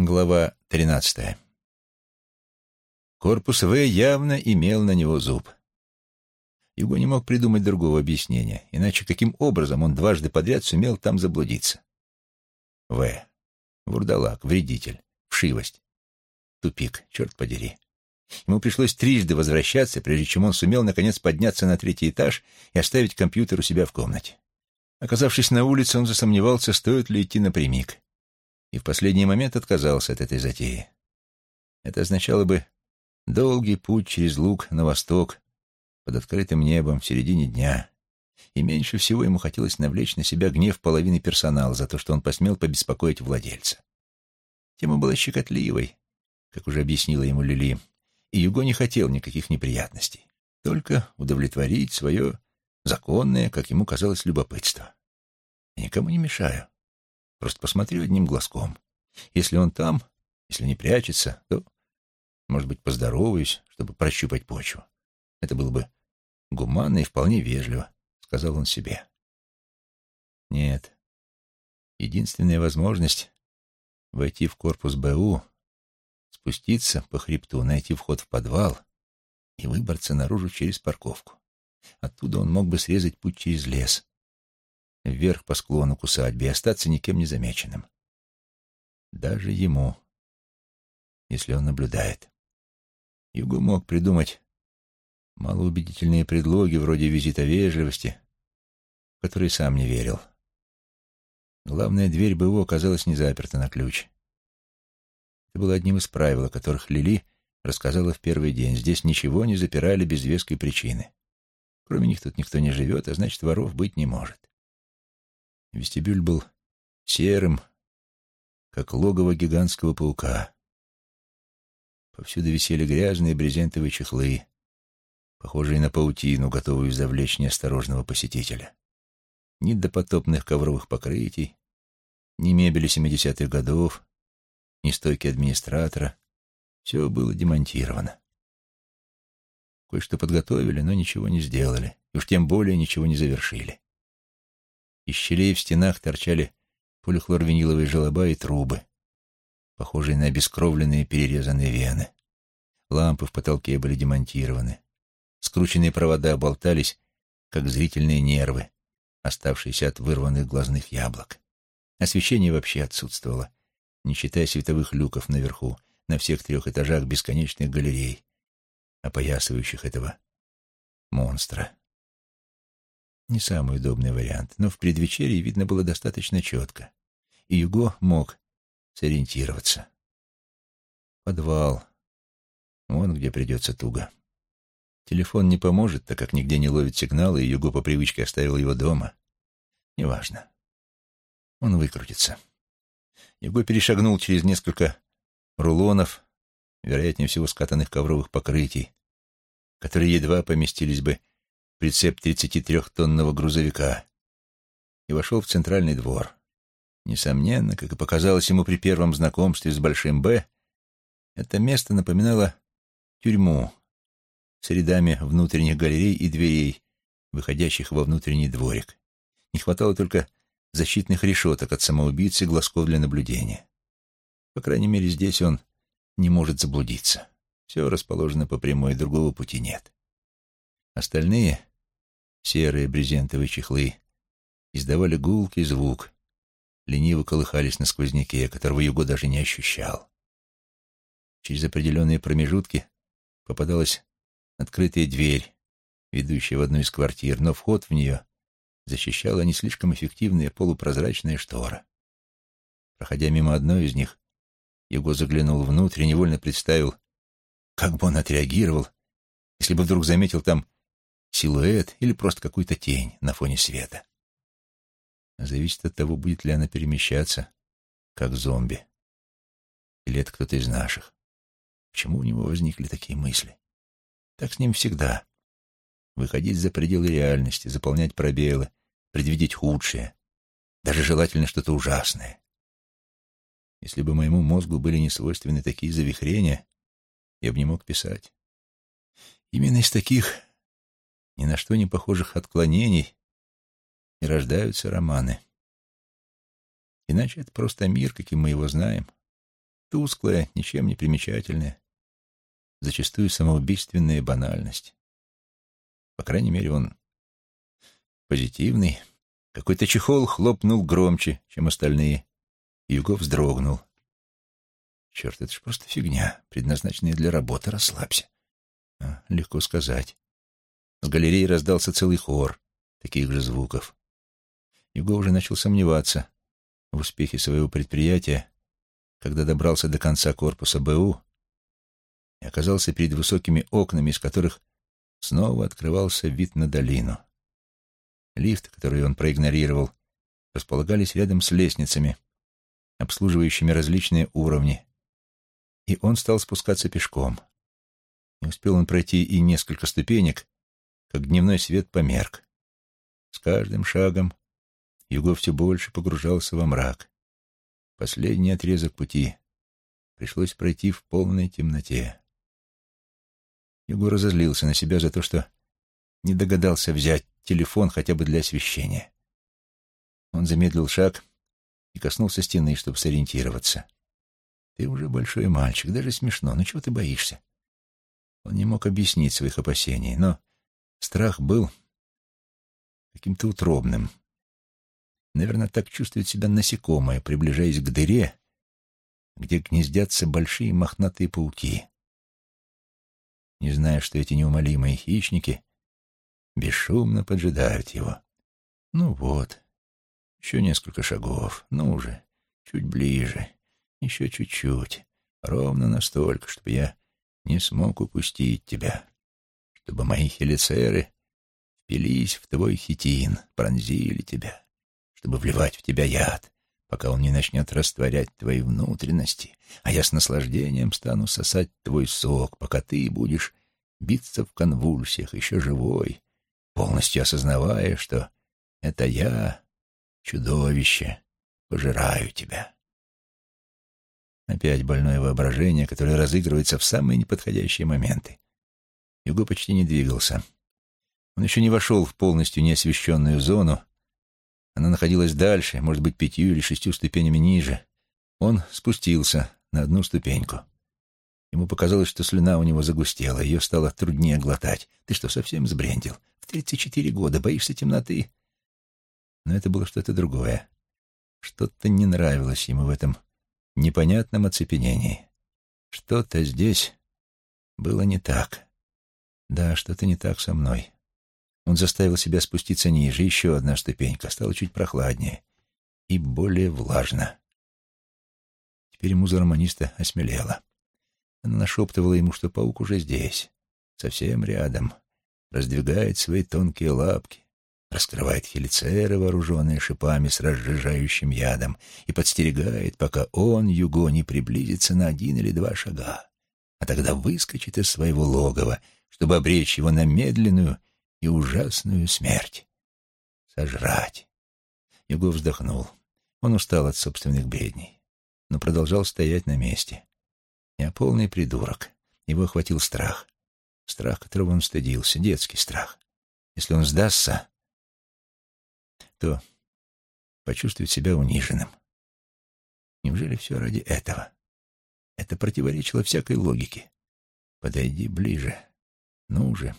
Глава 13. Корпус В явно имел на него зуб. Его не мог придумать другого объяснения, иначе каким образом он дважды подряд сумел там заблудиться? В. Вурдалак, вредитель, вшивость. Тупик, черт подери. Ему пришлось трижды возвращаться, прежде чем он сумел наконец подняться на третий этаж и оставить компьютер у себя в комнате. Оказавшись на улице, он засомневался, стоит ли идти напрямик и в последний момент отказался от этой затеи. Это означало бы долгий путь через луг на восток, под открытым небом, в середине дня. И меньше всего ему хотелось навлечь на себя гнев половины персонала за то, что он посмел побеспокоить владельца. Тема была щекотливой, как уже объяснила ему Лили, и Юго не хотел никаких неприятностей, только удовлетворить свое законное, как ему казалось, любопытство. Я никому не мешаю. Просто посмотрю одним глазком. Если он там, если не прячется, то, может быть, поздороваюсь, чтобы прощупать почву. Это было бы гуманно и вполне вежливо, — сказал он себе. Нет. Единственная возможность — войти в корпус БУ, спуститься по хребту, найти вход в подвал и выбраться наружу через парковку. Оттуда он мог бы срезать путь через лес, вверх по склону к усадьбе и остаться никем не замеченным. Даже ему, если он наблюдает. Юго мог придумать малоубедительные предлоги вроде визита вежливости, в которые сам не верил. Главная дверь БУ оказалась не заперта на ключ. Это было одним из правил, о которых Лили рассказала в первый день. Здесь ничего не запирали без веской причины. Кроме них тут никто не живет, а значит, воров быть не может. Вестибюль был серым, как логово гигантского паука. Повсюду висели грязные брезентовые чехлы, похожие на паутину, готовую завлечь неосторожного посетителя. Ни допотопных ковровых покрытий, ни мебели семидесятых годов, ни стойки администратора. Все было демонтировано. Кое-что подготовили, но ничего не сделали, и уж тем более ничего не завершили. Из щелей в стенах торчали полихлорвиниловые желоба и трубы, похожие на обескровленные перерезанные вены. Лампы в потолке были демонтированы. Скрученные провода болтались, как зрительные нервы, оставшиеся от вырванных глазных яблок. Освещение вообще отсутствовало, не считая световых люков наверху, на всех трех этажах бесконечных галерей, опоясывающих этого монстра. Не самый удобный вариант, но в предвечерии видно было достаточно четко, и Юго мог сориентироваться. Подвал. Вон где придется туго. Телефон не поможет, так как нигде не ловит сигналы, и Юго по привычке оставил его дома. Неважно. Он выкрутится. Юго перешагнул через несколько рулонов, вероятнее всего скатанных ковровых покрытий, которые едва поместились бы прицеп 33-тонного грузовика и вошел в центральный двор. Несомненно, как и показалось ему при первом знакомстве с Большим «Б», это место напоминало тюрьму с рядами внутренних галерей и дверей, выходящих во внутренний дворик. Не хватало только защитных решеток от самоубийцы и глазков для наблюдения. По крайней мере, здесь он не может заблудиться. Все расположено по прямой, другого пути нет. Остальные серые брезентовые чехлы, издавали гулкий звук, лениво колыхались на сквозняке, которого Юго даже не ощущал. Через определенные промежутки попадалась открытая дверь, ведущая в одну из квартир, но вход в нее защищала не слишком эффективная полупрозрачная штора. Проходя мимо одной из них, Юго заглянул внутрь и невольно представил, как бы он отреагировал, если бы вдруг заметил там силуэт или просто какую-то тень на фоне света. Зависит от того, будет ли она перемещаться, как зомби. Или это кто-то из наших. Почему у него возникли такие мысли? Так с ним всегда. Выходить за пределы реальности, заполнять пробелы, предвидеть худшее, даже желательно что-то ужасное. Если бы моему мозгу были не свойственны такие завихрения, я бы не мог писать. Именно из таких ни на что не похожих отклонений, и рождаются романы. Иначе это просто мир, каким мы его знаем, Тусклая, ничем не примечательная, зачастую самоубийственная банальность. По крайней мере, он позитивный. Какой-то чехол хлопнул громче, чем остальные. Юго вздрогнул. Черт, это ж просто фигня, предназначенная для работы. Расслабься. А, легко сказать. С галереи раздался целый хор таких же звуков. Юго уже начал сомневаться в успехе своего предприятия, когда добрался до конца корпуса БУ и оказался перед высокими окнами, из которых снова открывался вид на долину. Лифт, который он проигнорировал, располагались рядом с лестницами, обслуживающими различные уровни, и он стал спускаться пешком. Не успел он пройти и несколько ступенек, как дневной свет померк. С каждым шагом Юго все больше погружался во мрак. Последний отрезок пути пришлось пройти в полной темноте. Юго разозлился на себя за то, что не догадался взять телефон хотя бы для освещения. Он замедлил шаг и коснулся стены, чтобы сориентироваться. «Ты уже большой мальчик, даже смешно. Ну чего ты боишься?» Он не мог объяснить своих опасений, но страх был каким-то утробным. Наверное, так чувствует себя насекомое, приближаясь к дыре, где гнездятся большие мохнатые пауки. Не зная, что эти неумолимые хищники бесшумно поджидают его. Ну вот, еще несколько шагов, ну уже, чуть ближе, еще чуть-чуть, ровно настолько, чтобы я не смог упустить тебя, чтобы мои хелицеры впились в твой хитин, пронзили тебя, чтобы вливать в тебя яд, пока он не начнет растворять твои внутренности, а я с наслаждением стану сосать твой сок, пока ты будешь биться в конвульсиях, еще живой, полностью осознавая, что это я, чудовище, пожираю тебя. Опять больное воображение, которое разыгрывается в самые неподходящие моменты. Юго почти не двигался. Он еще не вошел в полностью неосвещенную зону. Она находилась дальше, может быть, пятью или шестью ступенями ниже. Он спустился на одну ступеньку. Ему показалось, что слюна у него загустела, ее стало труднее глотать. «Ты что, совсем сбрендил? В тридцать четыре года боишься темноты?» Но это было что-то другое. Что-то не нравилось ему в этом непонятном оцепенении. Что-то здесь было не так. Да, что-то не так со мной. Он заставил себя спуститься ниже, еще одна ступенька, стало чуть прохладнее и более влажно. Теперь муза романиста осмелела. Она нашептывала ему, что паук уже здесь, совсем рядом, раздвигает свои тонкие лапки, раскрывает хелицеры, вооруженные шипами с разжижающим ядом, и подстерегает, пока он, Юго, не приблизится на один или два шага, а тогда выскочит из своего логова, чтобы обречь его на медленную и ужасную смерть. Сожрать. Юго вздохнул. Он устал от собственных бредней, но продолжал стоять на месте. Я полный придурок. Его охватил страх. Страх, которого он стыдился, детский страх. Если он сдастся, то почувствует себя униженным. Неужели все ради этого? Это противоречило всякой логике. Подойди ближе. Ну же.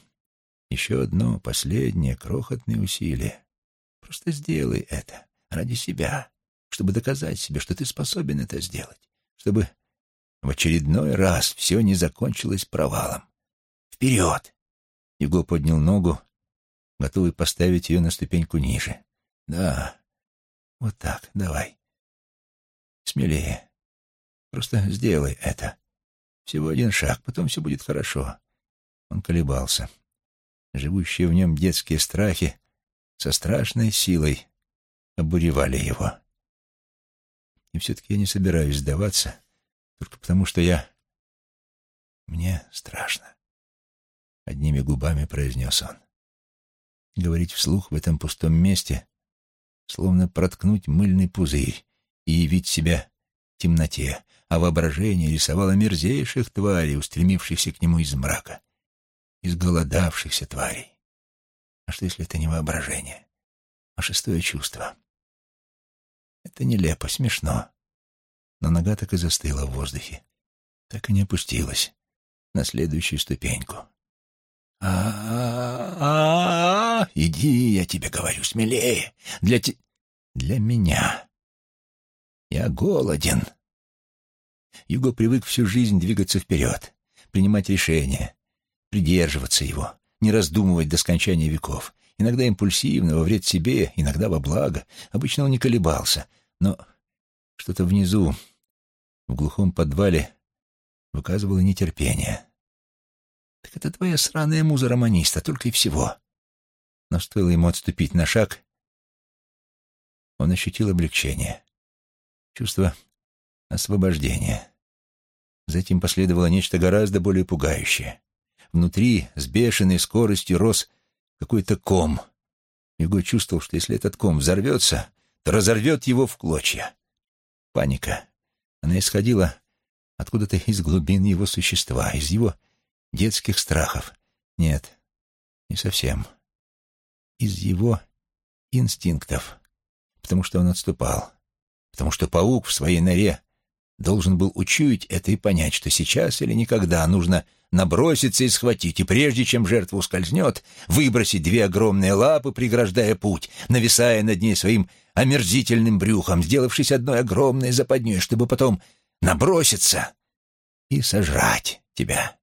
Еще одно, последнее, крохотное усилие. Просто сделай это ради себя, чтобы доказать себе, что ты способен это сделать, чтобы в очередной раз все не закончилось провалом. Вперед! Его поднял ногу, готовый поставить ее на ступеньку ниже. Да, вот так, давай. Смелее. Просто сделай это. Всего один шаг, потом все будет хорошо. Он колебался. Живущие в нем детские страхи со страшной силой обуревали его. И все-таки я не собираюсь сдаваться, только потому что я... Мне страшно. Одними губами произнес он. Говорить вслух в этом пустом месте словно проткнуть мыльный пузырь и явить себя в темноте, а воображение рисовало мерзейших тварей, устремившихся к нему из мрака, изголодавшихся тварей. А что, если это не воображение, а шестое чувство? Это нелепо, смешно. но нога так и застыла в воздухе, так и не опустилась на следующую ступеньку. а а, -а, Иди, я тебе говорю, смелее! Для те... Для меня. Я голоден. Юго привык всю жизнь двигаться вперед, принимать решения, придерживаться его, не раздумывать до скончания веков. Иногда импульсивно, во вред себе, иногда во благо. Обычно он не колебался, но что-то внизу, в глухом подвале, выказывало нетерпение. Так это твоя сраная муза романиста, только и всего. Но стоило ему отступить на шаг, он ощутил облегчение. Чувство освобождения. Затем последовало нечто гораздо более пугающее. Внутри с бешеной скоростью рос какой-то ком. Его чувствовал, что если этот ком взорвется, то разорвет его в клочья. Паника. Она исходила откуда-то из глубин его существа, из его детских страхов. Нет, не совсем. Из его инстинктов, потому что он отступал, потому что паук в своей норе должен был учуять это и понять, что сейчас или никогда нужно наброситься и схватить, и прежде чем жертва ускользнет, выбросить две огромные лапы, преграждая путь, нависая над ней своим омерзительным брюхом, сделавшись одной огромной западней, чтобы потом наброситься и сожрать тебя.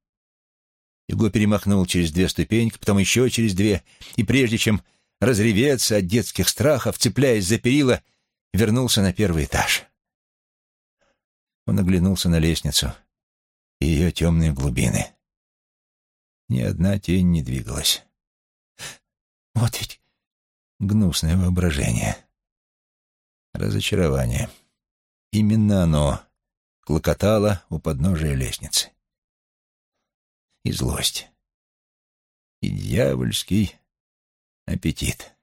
Его перемахнул через две ступеньки, потом еще через две, и прежде чем разреветься от детских страхов, цепляясь за перила, вернулся на первый этаж. Он оглянулся на лестницу и ее темные глубины. Ни одна тень не двигалась. Вот ведь гнусное воображение. Разочарование. Именно оно клокотало у подножия лестницы. И злость. И дьявольский аппетит.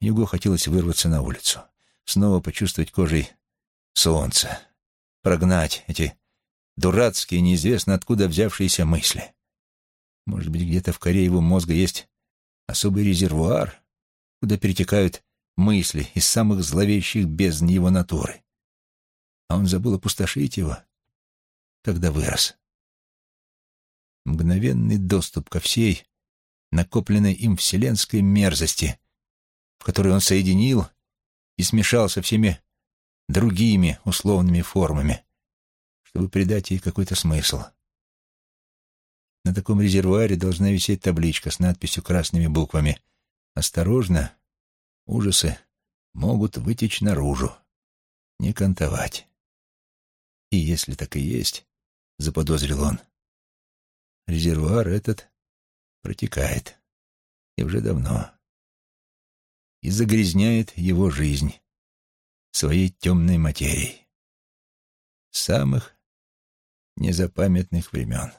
Юго хотелось вырваться на улицу, снова почувствовать кожей солнце, прогнать эти дурацкие, неизвестно откуда взявшиеся мысли. Может быть, где-то в коре его мозга есть особый резервуар, куда перетекают мысли из самых зловещих бездн его натуры. А он забыл опустошить его, когда вырос. Мгновенный доступ ко всей, накопленной им вселенской мерзости, в которой он соединил и смешал со всеми другими условными формами, чтобы придать ей какой-то смысл. На таком резервуаре должна висеть табличка с надписью красными буквами. «Осторожно, ужасы могут вытечь наружу, не кантовать». И если так и есть, заподозрил он, резервуар этот протекает, и уже давно, и загрязняет его жизнь своей темной материей. Самых незапамятных времен.